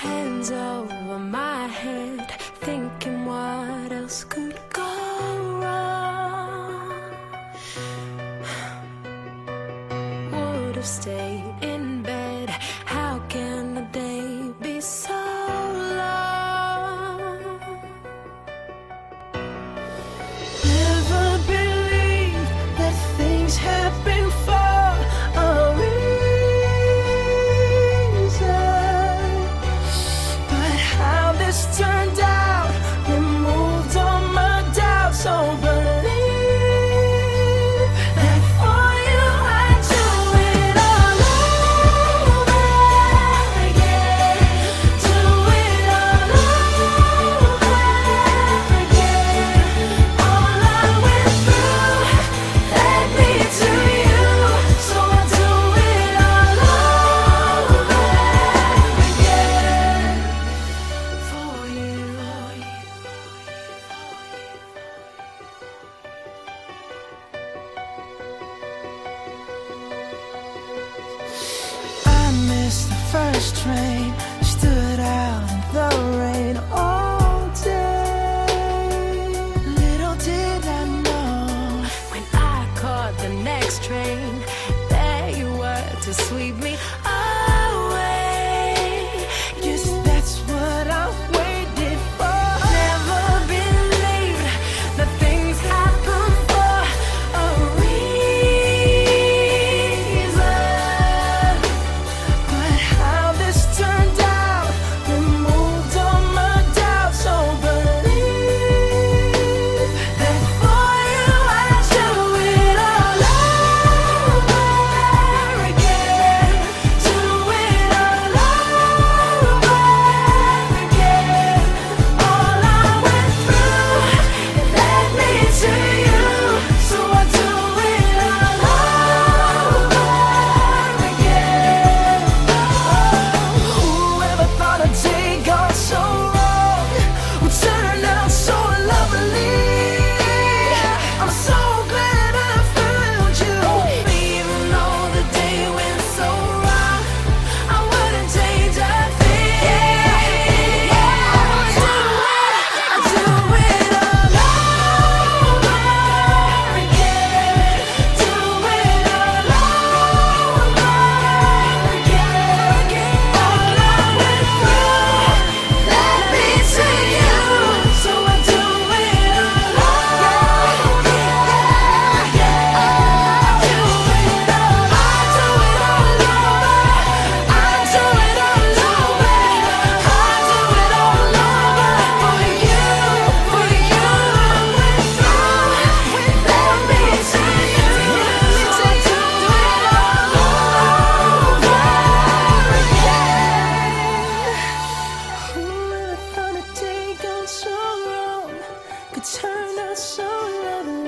hands over my head, thinking what else could go wrong. Would have stayed in first train stood out in the rain all day. Little did I know when I caught the next train, there you were to sweep me. could turn out so lovely.